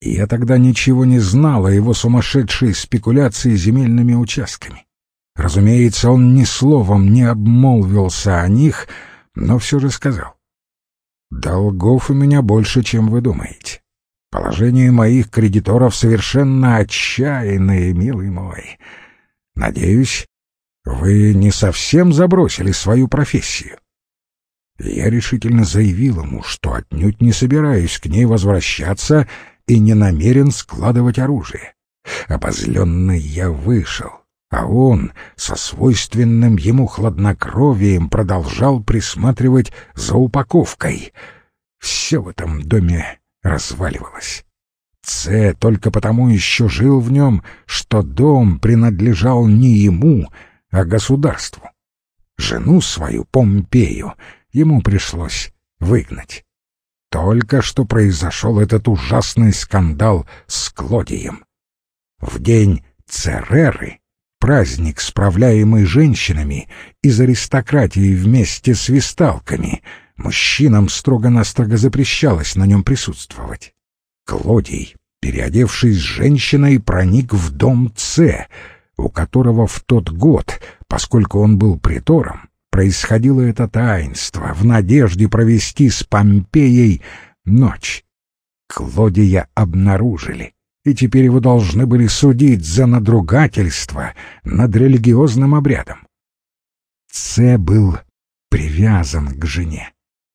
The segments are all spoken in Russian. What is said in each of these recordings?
Я тогда ничего не знал о его сумасшедшей спекуляции земельными участками. Разумеется, он ни словом не обмолвился о них, но все же сказал. «Долгов у меня больше, чем вы думаете. Положение моих кредиторов совершенно отчаянное, милый мой. Надеюсь, вы не совсем забросили свою профессию. Я решительно заявил ему, что отнюдь не собираюсь к ней возвращаться и не намерен складывать оружие. Обозленный я вышел, а он со свойственным ему хладнокровием продолжал присматривать за упаковкой. Все в этом доме разваливалось. Ц только потому еще жил в нем, что дом принадлежал не ему, а государству. Жену свою, Помпею, ему пришлось выгнать. Только что произошел этот ужасный скандал с Клодием. В день Цереры, праздник, справляемый женщинами из аристократии вместе с висталками, мужчинам строго-настрого запрещалось на нем присутствовать. Клодий, переодевшись женщиной, проник в дом Ц, у которого в тот год, поскольку он был притором, происходило это таинство в надежде провести с Помпеей ночь. Клодия обнаружили, и теперь его должны были судить за надругательство над религиозным обрядом. Це был привязан к жене.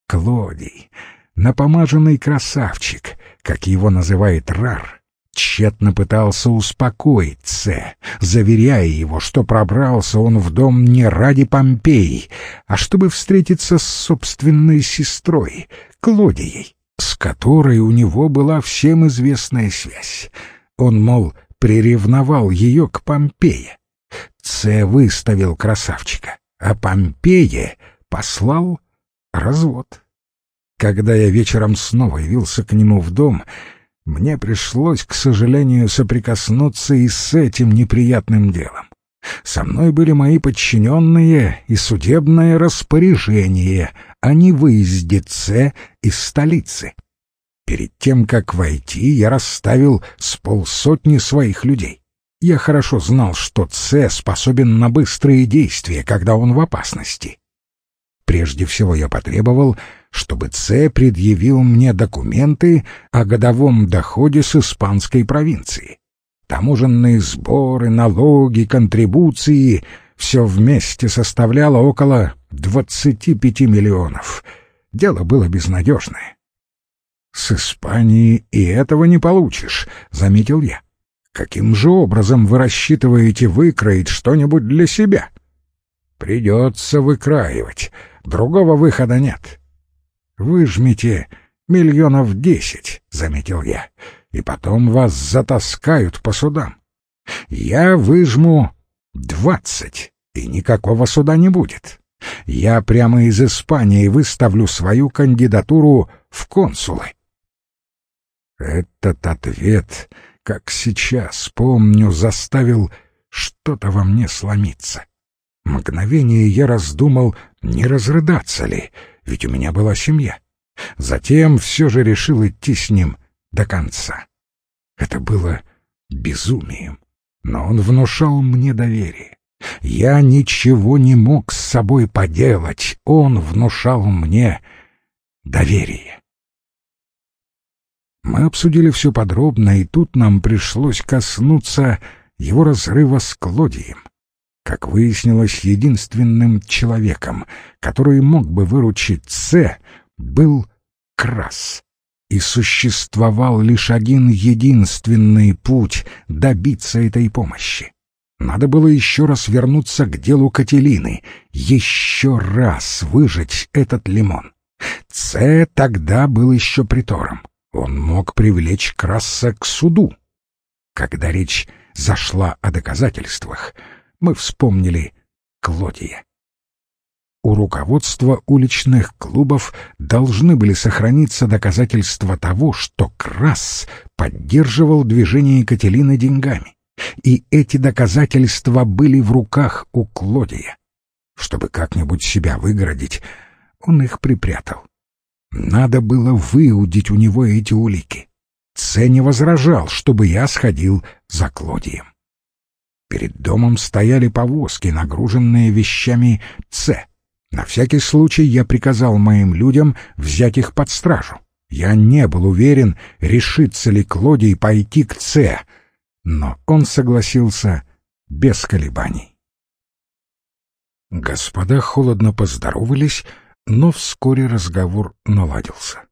Клодий, напомаженный красавчик, как его называет Рар, тщетно пытался успокоить Це, заверяя его, что пробрался он в дом не ради Помпеи, а чтобы встретиться с собственной сестрой, Клодией, с которой у него была всем известная связь. Он, мол, приревновал ее к Помпее. Це выставил красавчика, а Помпее послал развод. Когда я вечером снова явился к нему в дом, мне пришлось, к сожалению, соприкоснуться и с этим неприятным делом. Со мной были мои подчиненные и судебное распоряжение о невыезде Ц из столицы. Перед тем, как войти, я расставил с полсотни своих людей. Я хорошо знал, что Ц способен на быстрые действия, когда он в опасности. Прежде всего я потребовал, чтобы Ц предъявил мне документы о годовом доходе с испанской провинции. Таможенные сборы, налоги, контрибуции — все вместе составляло около двадцати пяти миллионов. Дело было безнадежное. «С Испании и этого не получишь», — заметил я. «Каким же образом вы рассчитываете выкроить что-нибудь для себя?» «Придется выкраивать», Другого выхода нет. Выжмите миллионов десять, — заметил я, — и потом вас затаскают по судам. Я выжму двадцать, и никакого суда не будет. Я прямо из Испании выставлю свою кандидатуру в консулы. Этот ответ, как сейчас помню, заставил что-то во мне сломиться. Мгновение я раздумал, не разрыдаться ли, ведь у меня была семья. Затем все же решил идти с ним до конца. Это было безумием, но он внушал мне доверие. Я ничего не мог с собой поделать, он внушал мне доверие. Мы обсудили все подробно, и тут нам пришлось коснуться его разрыва с Клодием. Как выяснилось, единственным человеком, который мог бы выручить С, был Крас. И существовал лишь один единственный путь добиться этой помощи. Надо было еще раз вернуться к делу Кателины, еще раз выжать этот лимон. С тогда был еще притором. Он мог привлечь Краса к суду. Когда речь зашла о доказательствах — мы вспомнили Клодия. У руководства уличных клубов должны были сохраниться доказательства того, что Крас поддерживал движение Екатерины деньгами, и эти доказательства были в руках у Клодия. Чтобы как-нибудь себя выгородить, он их припрятал. Надо было выудить у него эти улики. Це не возражал, чтобы я сходил за Клодием. Перед домом стояли повозки, нагруженные вещами Ц. На всякий случай я приказал моим людям взять их под стражу. Я не был уверен, решится ли Клодий пойти к Ц, но он согласился без колебаний. Господа холодно поздоровались, но вскоре разговор наладился.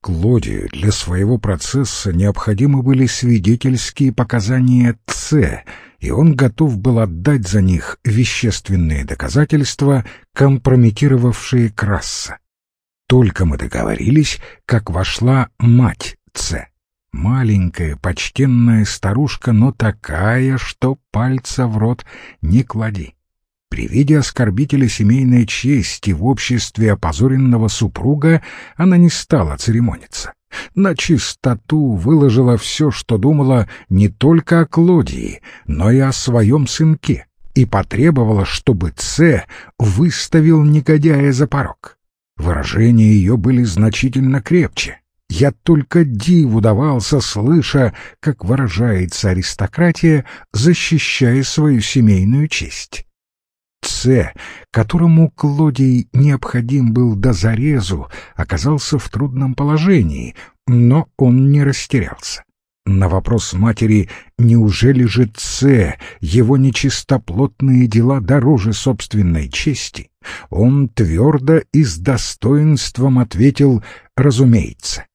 Клодию для своего процесса необходимы были свидетельские показания Ц, и он готов был отдать за них вещественные доказательства, компрометировавшие Красса. Только мы договорились, как вошла мать Ц. Маленькая, почтенная старушка, но такая, что пальца в рот не клади. При виде оскорбителя семейной чести в обществе опозоренного супруга она не стала церемониться. На чистоту выложила все, что думала не только о Клодии, но и о своем сынке, и потребовала, чтобы Ц выставил негодяя за порог. Выражения ее были значительно крепче. Я только диву давался, слыша, как выражается аристократия, защищая свою семейную честь. Ц, которому Клодий необходим был до зарезу, оказался в трудном положении, но он не растерялся. На вопрос матери «Неужели же Ц, его нечистоплотные дела дороже собственной чести?» он твердо и с достоинством ответил «Разумеется».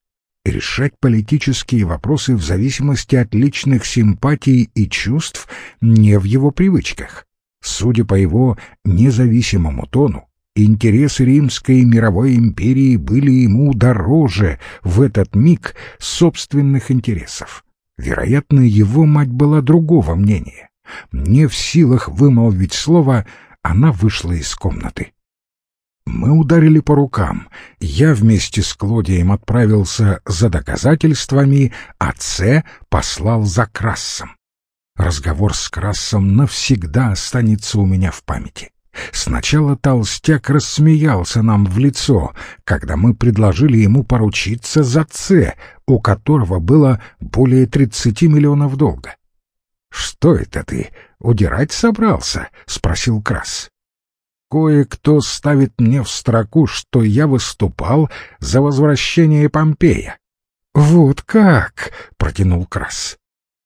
Решать политические вопросы в зависимости от личных симпатий и чувств не в его привычках. Судя по его независимому тону, интересы Римской мировой империи были ему дороже в этот миг собственных интересов. Вероятно, его мать была другого мнения. Не в силах вымолвить слово, она вышла из комнаты. Мы ударили по рукам. Я вместе с Клодием отправился за доказательствами, а Це послал за Крассом. Разговор с Красом навсегда останется у меня в памяти. Сначала толстяк рассмеялся нам в лицо, когда мы предложили ему поручиться за Ц, у которого было более тридцати миллионов долга. «Что это ты, удирать собрался?» — спросил Крас. «Кое-кто ставит мне в строку, что я выступал за возвращение Помпея». «Вот как!» — протянул Крас.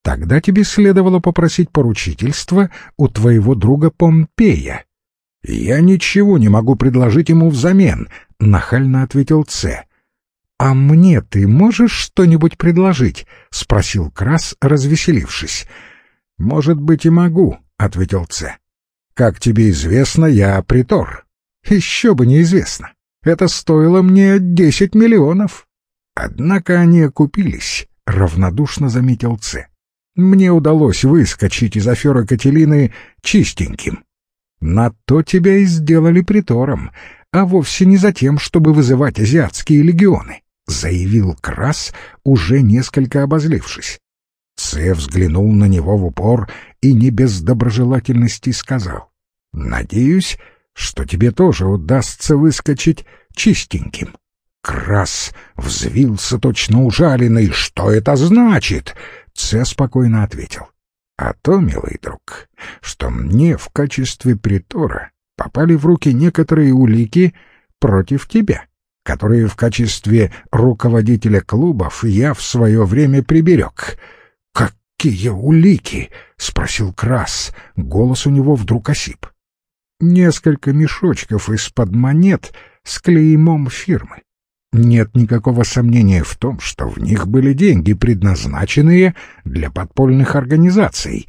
Тогда тебе следовало попросить поручительство у твоего друга Помпея. Я ничего не могу предложить ему взамен, нахально ответил Ц. А мне ты можешь что-нибудь предложить? спросил Крас, развеселившись. Может быть и могу, ответил Ц. Как тебе известно, я притор. Еще бы неизвестно. Это стоило мне десять миллионов. Однако они окупились, равнодушно заметил Ц мне удалось выскочить из аферы Кателины чистеньким. На то тебя и сделали притором, а вовсе не за тем, чтобы вызывать азиатские легионы, заявил Крас, уже несколько обозлившись. Це взглянул на него в упор и не без доброжелательности сказал. «Надеюсь, что тебе тоже удастся выскочить чистеньким». Крас взвился точно ужаленный. «Что это значит?» Це спокойно ответил. А то, милый друг, что мне в качестве притора попали в руки некоторые улики против тебя, которые в качестве руководителя клубов я в свое время приберег. «Какие улики?» — спросил Крас. Голос у него вдруг осип. «Несколько мешочков из-под монет с клеймом фирмы. Нет никакого сомнения в том, что в них были деньги, предназначенные для подпольных организаций.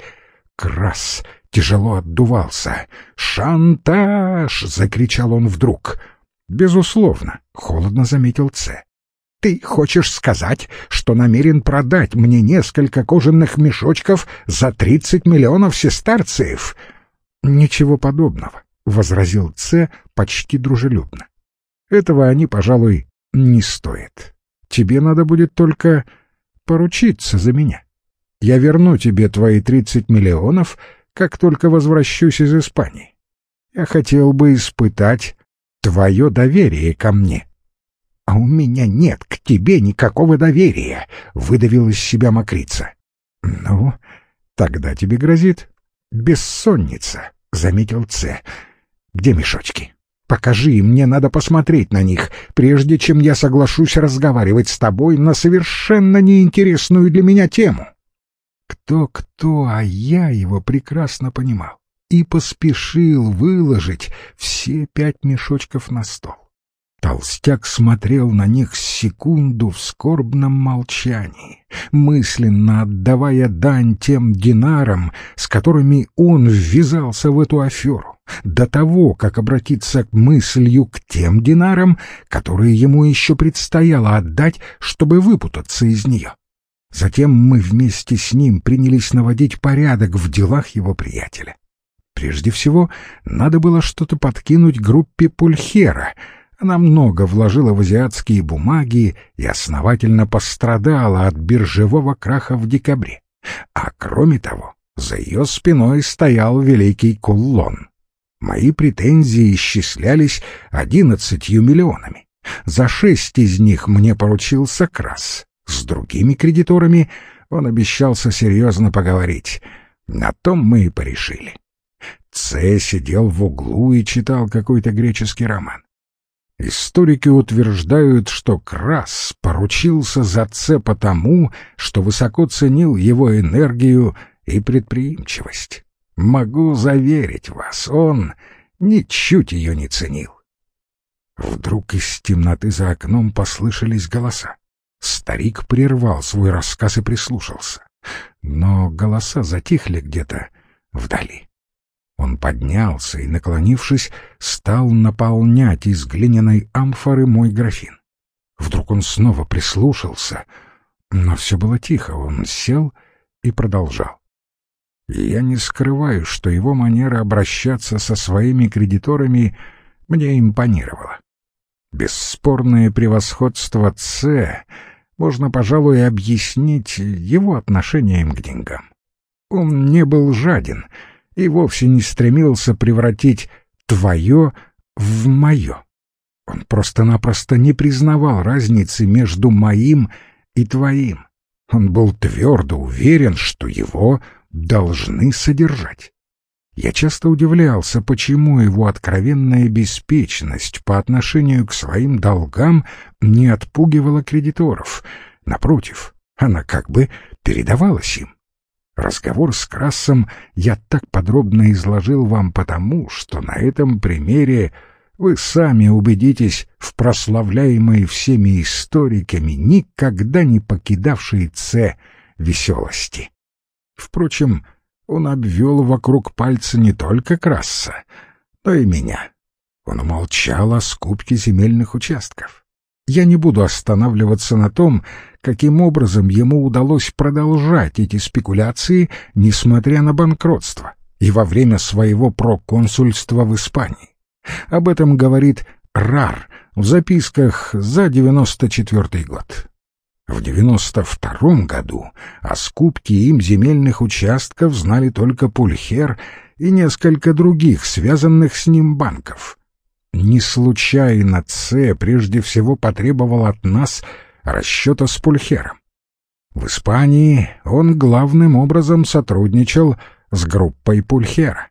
Крас тяжело отдувался. «Шантаж!» — закричал он вдруг. «Безусловно», — холодно заметил Ц. «Ты хочешь сказать, что намерен продать мне несколько кожаных мешочков за тридцать миллионов сестарцев?» «Ничего подобного», — возразил Ц почти дружелюбно. «Этого они, пожалуй, не стоит. Тебе надо будет только поручиться за меня. Я верну тебе твои тридцать миллионов, как только возвращусь из Испании. Я хотел бы испытать твое доверие ко мне. «А у меня нет к тебе никакого доверия», — выдавил из себя мокрица. «Ну, тогда тебе грозит бессонница», — заметил Ц. «Где мешочки? Покажи, мне надо посмотреть на них, прежде чем я соглашусь разговаривать с тобой на совершенно неинтересную для меня тему». Кто-кто, а я его прекрасно понимал и поспешил выложить все пять мешочков на стол. Толстяк смотрел на них секунду в скорбном молчании, мысленно отдавая дань тем динарам, с которыми он ввязался в эту аферу, до того, как обратиться мыслью к тем динарам, которые ему еще предстояло отдать, чтобы выпутаться из нее. Затем мы вместе с ним принялись наводить порядок в делах его приятеля. Прежде всего, надо было что-то подкинуть группе Пульхера — она много вложила в азиатские бумаги и основательно пострадала от биржевого краха в декабре. А кроме того, за ее спиной стоял великий куллон. Мои претензии исчислялись одиннадцатью миллионами. За шесть из них мне поручил Сокрас. С другими кредиторами он обещался серьезно поговорить. На том мы и порешили. Це сидел в углу и читал какой-то греческий роман. Историки утверждают, что Крас поручился за Це потому, что высоко ценил его энергию и предприимчивость. Могу заверить вас, он ничуть ее не ценил. Вдруг из темноты за окном послышались голоса. Старик прервал свой рассказ и прислушался. Но голоса затихли где-то вдали. Он поднялся и, наклонившись, стал наполнять из глиняной амфоры мой графин. Вдруг он снова прислушался, но все было тихо. Он сел и продолжал. И я не скрываю, что его манера обращаться со своими кредиторами мне импонировала. Бесспорное превосходство Ц можно, пожалуй, объяснить его отношением к деньгам. Он не был жаден — и вовсе не стремился превратить твое в мое. Он просто-напросто не признавал разницы между моим и твоим. Он был твердо уверен, что его должны содержать. Я часто удивлялся, почему его откровенная беспечность по отношению к своим долгам не отпугивала кредиторов. Напротив, она как бы передавалась им. Разговор с Красом я так подробно изложил вам потому, что на этом примере вы сами убедитесь в прославляемой всеми историками, никогда не покидавшей Ц веселости. Впрочем, он обвел вокруг пальца не только Краса, но и меня. Он умолчал о скупке земельных участков. Я не буду останавливаться на том, каким образом ему удалось продолжать эти спекуляции, несмотря на банкротство, и во время своего проконсульства в Испании. Об этом говорит РАР в записках за 94 год. В 92 году о скупке им земельных участков знали только Пульхер и несколько других, связанных с ним банков. Не случайно Ц прежде всего потребовал от нас расчета с Пульхером. В Испании он главным образом сотрудничал с группой Пульхера.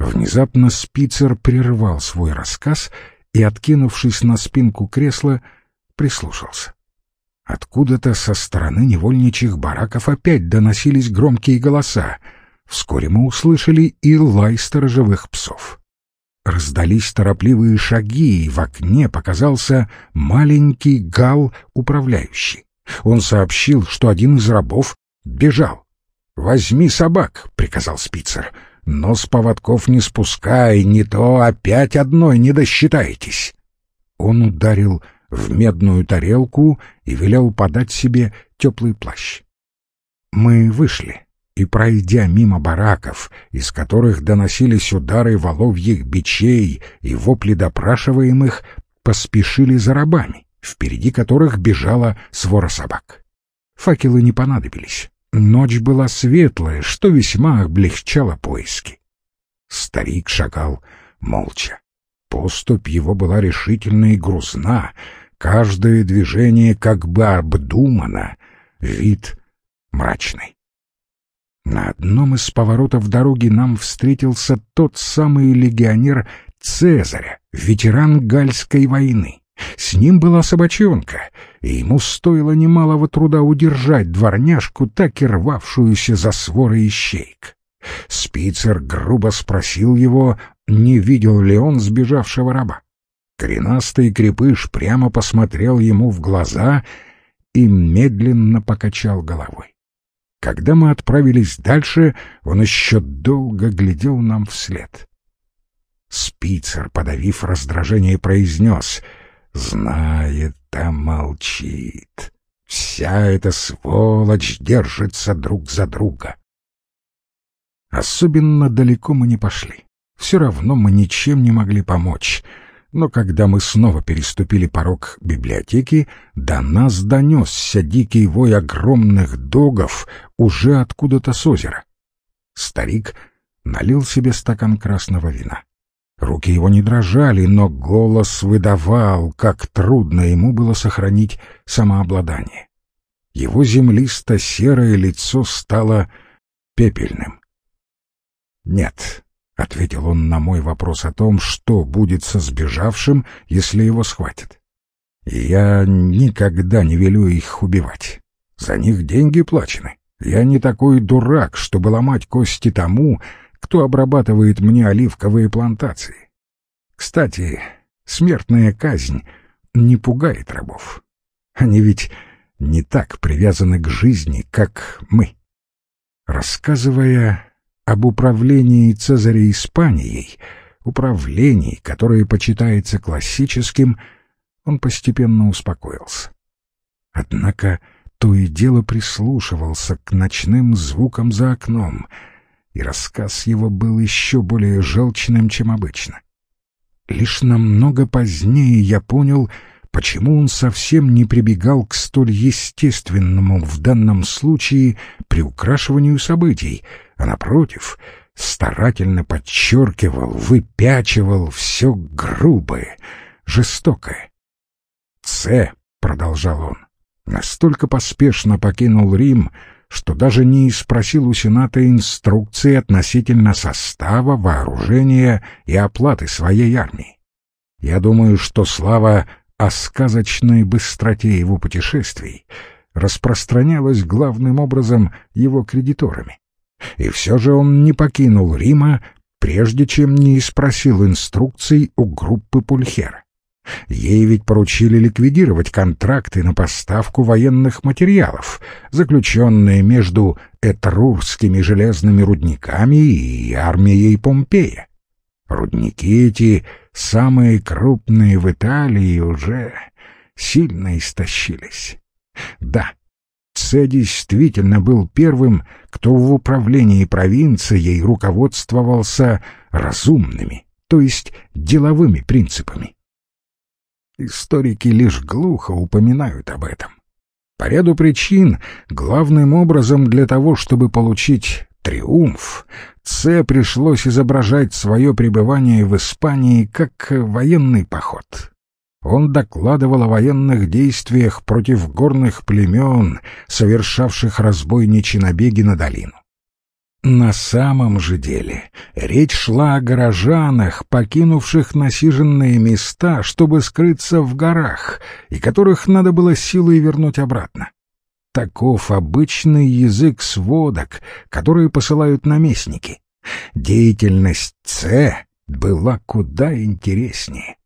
Внезапно Спицер прервал свой рассказ и, откинувшись на спинку кресла, прислушался. Откуда-то со стороны невольничьих бараков опять доносились громкие голоса. Вскоре мы услышали и лай сторожевых псов. Раздались торопливые шаги, и в окне показался маленький гал управляющий. Он сообщил, что один из рабов бежал. «Возьми собак», — приказал Спицер, — «но с поводков не спускай, не то опять одной не досчитаетесь». Он ударил в медную тарелку и велел подать себе теплый плащ. Мы вышли и, пройдя мимо бараков, из которых доносились удары воловьих бичей и вопли допрашиваемых, поспешили за рабами, впереди которых бежала свора собак. Факелы не понадобились. Ночь была светлая, что весьма облегчало поиски. Старик шагал молча. Поступь его была решительна и грузна. Каждое движение как бы обдумано, вид мрачный. На одном из поворотов дороги нам встретился тот самый легионер Цезаря, ветеран Гальской войны. С ним была собачонка, и ему стоило немалого труда удержать дворняжку, так и рвавшуюся за своры ищейк. Спицер грубо спросил его, не видел ли он сбежавшего раба. Коренастый крепыш прямо посмотрел ему в глаза и медленно покачал головой. Когда мы отправились дальше, он еще долго глядел нам вслед. Спицер, подавив раздражение, произнес «Знает, а молчит. Вся эта сволочь держится друг за друга». Особенно далеко мы не пошли. Все равно мы ничем не могли помочь — но когда мы снова переступили порог библиотеки, до нас донесся дикий вой огромных догов уже откуда-то с озера. Старик налил себе стакан красного вина. Руки его не дрожали, но голос выдавал, как трудно ему было сохранить самообладание. Его землисто-серое лицо стало пепельным. «Нет, — ответил он на мой вопрос о том, что будет со сбежавшим, если его схватят. «Я никогда не велю их убивать. За них деньги плачены. Я не такой дурак, чтобы ломать кости тому, кто обрабатывает мне оливковые плантации. Кстати, смертная казнь не пугает рабов. Они ведь не так привязаны к жизни, как мы». Рассказывая об управлении Цезаря Испанией, управлении, которое почитается классическим, он постепенно успокоился. Однако то и дело прислушивался к ночным звукам за окном, и рассказ его был еще более желчным, чем обычно. Лишь намного позднее я понял, почему он совсем не прибегал к столь естественному в данном случае приукрашиванию событий, а, напротив, старательно подчеркивал, выпячивал все грубое, жестокое. «Це», — продолжал он, — настолько поспешно покинул Рим, что даже не спросил у Сената инструкции относительно состава, вооружения и оплаты своей армии. Я думаю, что слава о сказочной быстроте его путешествий распространялась главным образом его кредиторами. И все же он не покинул Рима, прежде чем не спросил инструкций у группы Пульхера. Ей ведь поручили ликвидировать контракты на поставку военных материалов, заключенные между этрурскими железными рудниками и армией Помпея. Рудники эти, самые крупные в Италии, уже сильно истощились. Да, Це действительно был первым, кто в управлении провинцией руководствовался разумными, то есть деловыми принципами. Историки лишь глухо упоминают об этом. По ряду причин, главным образом для того, чтобы получить триумф, Це пришлось изображать свое пребывание в Испании как военный поход. Он докладывал о военных действиях против горных племен, совершавших разбойничьи набеги на долину. На самом же деле речь шла о горожанах, покинувших насиженные места, чтобы скрыться в горах, и которых надо было силой вернуть обратно. Таков обычный язык сводок, которые посылают наместники. Деятельность Ц была куда интереснее.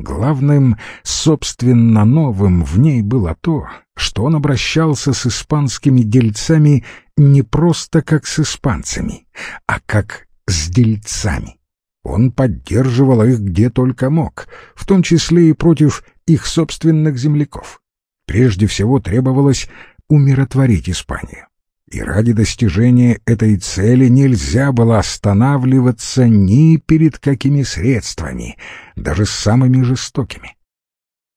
Главным, собственно, новым в ней было то, что он обращался с испанскими дельцами не просто как с испанцами, а как с дельцами. Он поддерживал их где только мог, в том числе и против их собственных земляков. Прежде всего требовалось умиротворить Испанию. И ради достижения этой цели нельзя было останавливаться ни перед какими средствами, даже самыми жестокими.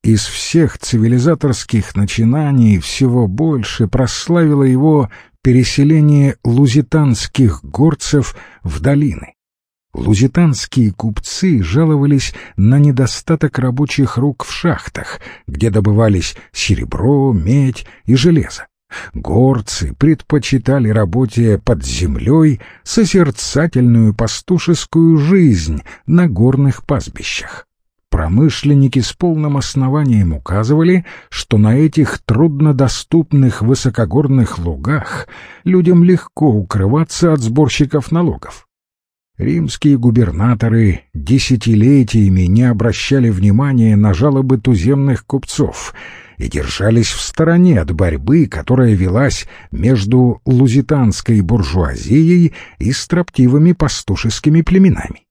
Из всех цивилизаторских начинаний всего больше прославило его переселение лузитанских горцев в долины. Лузитанские купцы жаловались на недостаток рабочих рук в шахтах, где добывались серебро, медь и железо. Горцы предпочитали работе под землей созерцательную пастушескую жизнь на горных пастбищах. Промышленники с полным основанием указывали, что на этих труднодоступных высокогорных лугах людям легко укрываться от сборщиков налогов. Римские губернаторы десятилетиями не обращали внимания на жалобы туземных купцов и держались в стороне от борьбы, которая велась между лузитанской буржуазией и строптивыми пастушескими племенами.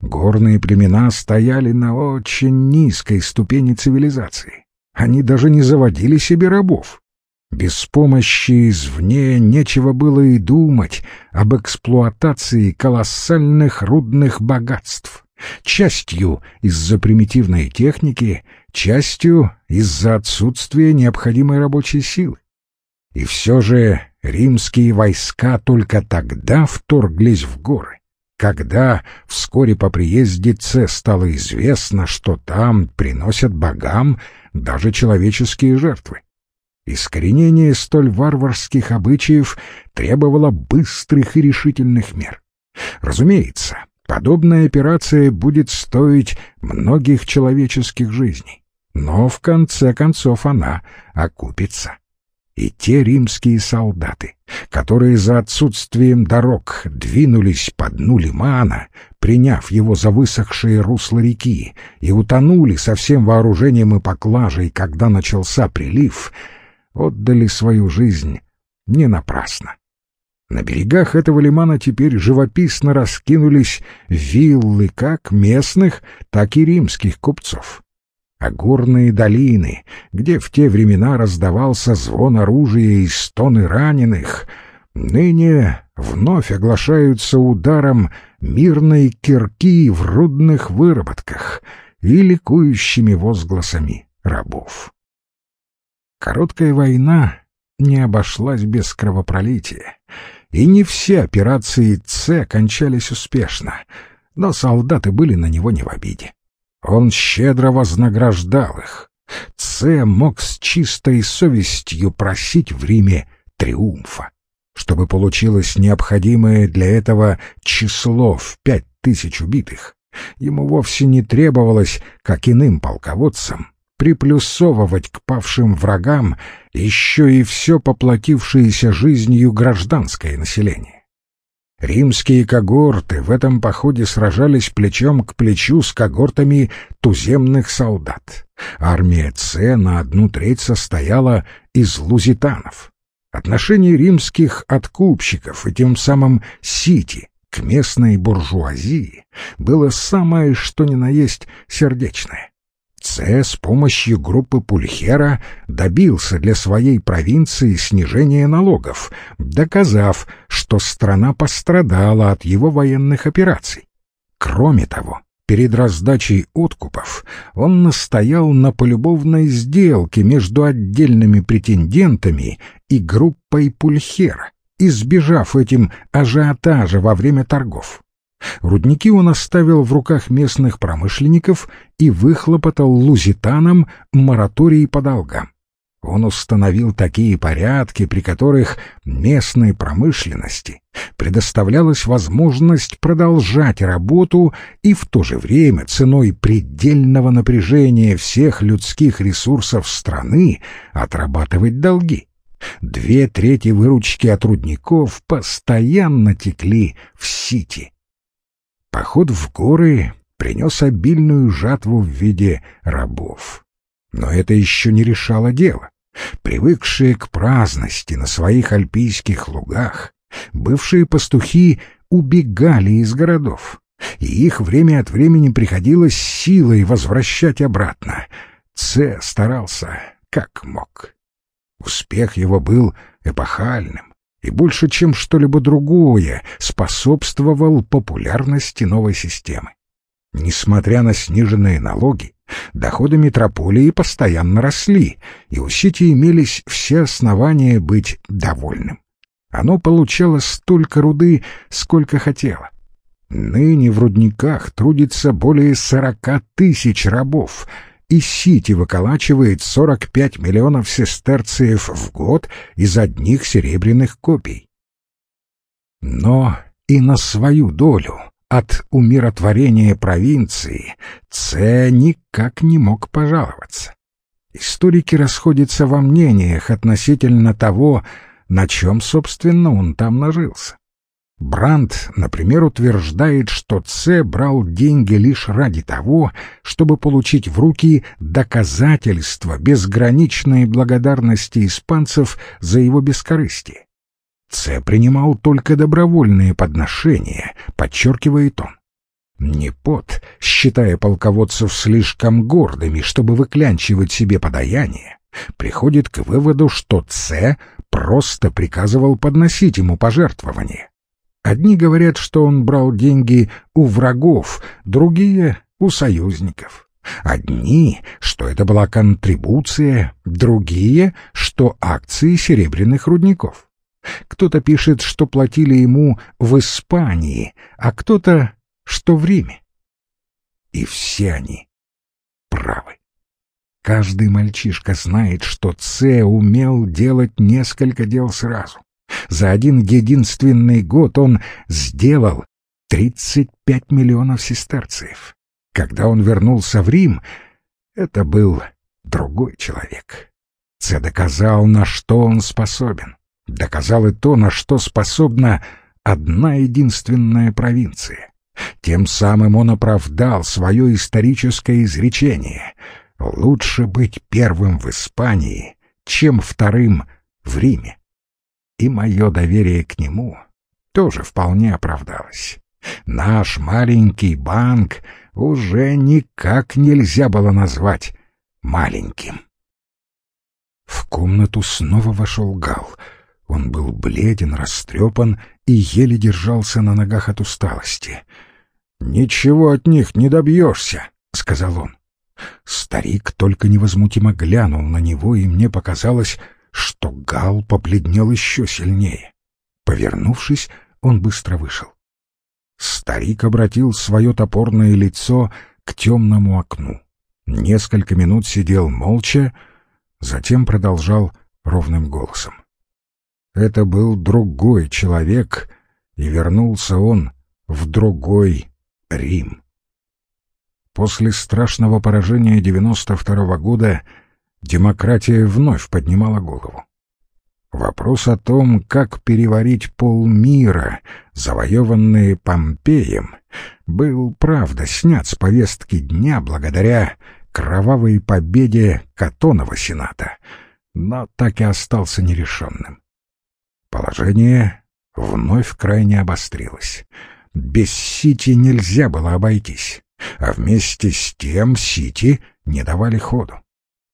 Горные племена стояли на очень низкой ступени цивилизации. Они даже не заводили себе рабов. Без помощи извне нечего было и думать об эксплуатации колоссальных рудных богатств. Частью из-за примитивной техники, частью из-за отсутствия необходимой рабочей силы. И все же римские войска только тогда вторглись в горы когда вскоре по приезде Ц стало известно, что там приносят богам даже человеческие жертвы. Искоренение столь варварских обычаев требовало быстрых и решительных мер. Разумеется, подобная операция будет стоить многих человеческих жизней, но в конце концов она окупится и те римские солдаты, которые за отсутствием дорог двинулись по дну лимана, приняв его за высохшие русла реки, и утонули со всем вооружением и поклажей, когда начался прилив, отдали свою жизнь не напрасно. На берегах этого лимана теперь живописно раскинулись виллы как местных, так и римских купцов а горные долины, где в те времена раздавался звон оружия и стоны раненых, ныне вновь оглашаются ударом мирной кирки в рудных выработках и ликующими возгласами рабов. Короткая война не обошлась без кровопролития, и не все операции Ц кончались успешно, но солдаты были на него не в обиде. Он щедро вознаграждал их. Це мог с чистой совестью просить в Риме триумфа. Чтобы получилось необходимое для этого число в пять тысяч убитых, ему вовсе не требовалось, как иным полководцам, приплюсовывать к павшим врагам еще и все поплатившееся жизнью гражданское население. Римские когорты в этом походе сражались плечом к плечу с когортами туземных солдат. Армия Ц на одну треть состояла из лузитанов. Отношение римских откупщиков и тем самым сити к местной буржуазии было самое что ни на есть сердечное. С с помощью группы Пульхера добился для своей провинции снижения налогов, доказав, что страна пострадала от его военных операций. Кроме того, перед раздачей откупов он настоял на полюбовной сделке между отдельными претендентами и группой Пульхера, избежав этим ажиотажа во время торгов. Рудники он оставил в руках местных промышленников и выхлопотал лузитанам мораторий по долгам. Он установил такие порядки, при которых местной промышленности предоставлялась возможность продолжать работу и в то же время ценой предельного напряжения всех людских ресурсов страны отрабатывать долги. Две трети выручки от рудников постоянно текли в Сити. Поход в горы принес обильную жатву в виде рабов. Но это еще не решало дело. Привыкшие к праздности на своих альпийских лугах, бывшие пастухи убегали из городов, и их время от времени приходилось силой возвращать обратно. Ц старался как мог. Успех его был эпохальным и больше, чем что-либо другое, способствовал популярности новой системы. Несмотря на сниженные налоги, доходы метрополии постоянно росли, и у Сити имелись все основания быть довольным. Оно получало столько руды, сколько хотело. Ныне в рудниках трудится более сорока тысяч рабов, и Сити выколачивает сорок пять миллионов сестерциев в год из одних серебряных копий. Но и на свою долю от умиротворения провинции Ц никак не мог пожаловаться. Историки расходятся во мнениях относительно того, на чем, собственно, он там нажился. Бранд, например, утверждает, что Ц брал деньги лишь ради того, чтобы получить в руки доказательства безграничной благодарности испанцев за его бескорыстие. Ц принимал только добровольные подношения, подчеркивает он. Непот, считая полководцев слишком гордыми, чтобы выклянчивать себе подаяние, приходит к выводу, что Ц просто приказывал подносить ему пожертвования. Одни говорят, что он брал деньги у врагов, другие — у союзников. Одни, что это была контрибуция, другие, что акции серебряных рудников. Кто-то пишет, что платили ему в Испании, а кто-то, что в Риме. И все они правы. Каждый мальчишка знает, что Ц умел делать несколько дел сразу. За один единственный год он сделал 35 миллионов сестерциев. Когда он вернулся в Рим, это был другой человек. Ц доказал, на что он способен. Доказал и то, на что способна одна единственная провинция. Тем самым он оправдал свое историческое изречение — Лучше быть первым в Испании, чем вторым в Риме. И мое доверие к нему тоже вполне оправдалось. Наш маленький банк уже никак нельзя было назвать маленьким. В комнату снова вошел Гал. Он был бледен, растрепан и еле держался на ногах от усталости. «Ничего от них не добьешься», — сказал он. Старик только невозмутимо глянул на него, и мне показалось, что Гал побледнел еще сильнее. Повернувшись, он быстро вышел. Старик обратил свое топорное лицо к темному окну. Несколько минут сидел молча, затем продолжал ровным голосом. Это был другой человек, и вернулся он в другой Рим. После страшного поражения 92 -го года демократия вновь поднимала голову. Вопрос о том, как переварить полмира, завоеванные Помпеем, был, правда, снят с повестки дня благодаря кровавой победе Катонова Сената, но так и остался нерешенным. Положение вновь крайне обострилось. Без Сити нельзя было обойтись а вместе с тем Сити не давали ходу.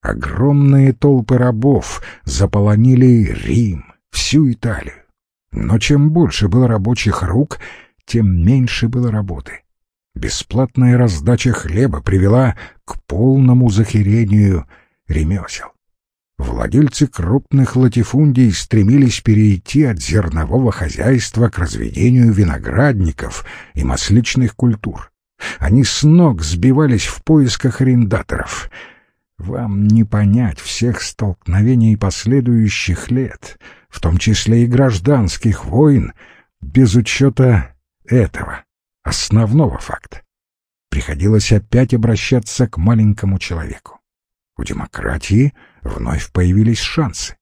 Огромные толпы рабов заполонили Рим, всю Италию. Но чем больше было рабочих рук, тем меньше было работы. Бесплатная раздача хлеба привела к полному захерению ремесел. Владельцы крупных латифундий стремились перейти от зернового хозяйства к разведению виноградников и масличных культур. Они с ног сбивались в поисках арендаторов. Вам не понять всех столкновений последующих лет, в том числе и гражданских войн, без учета этого, основного факта. Приходилось опять обращаться к маленькому человеку. У демократии вновь появились шансы.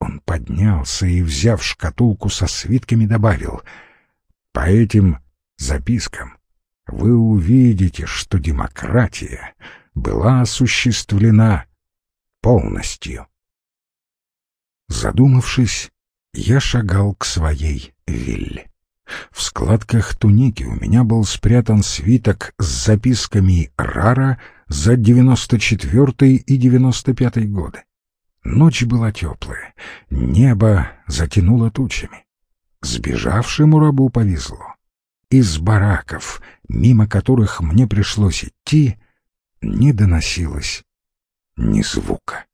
Он поднялся и, взяв шкатулку со свитками, добавил «По этим запискам вы увидите, что демократия была осуществлена полностью. Задумавшись, я шагал к своей вилле. В складках туники у меня был спрятан свиток с записками Рара за 94 и 95 годы. Ночь была теплая, небо затянуло тучами. Сбежавшему рабу повезло из бараков, мимо которых мне пришлось идти, не доносилось ни звука.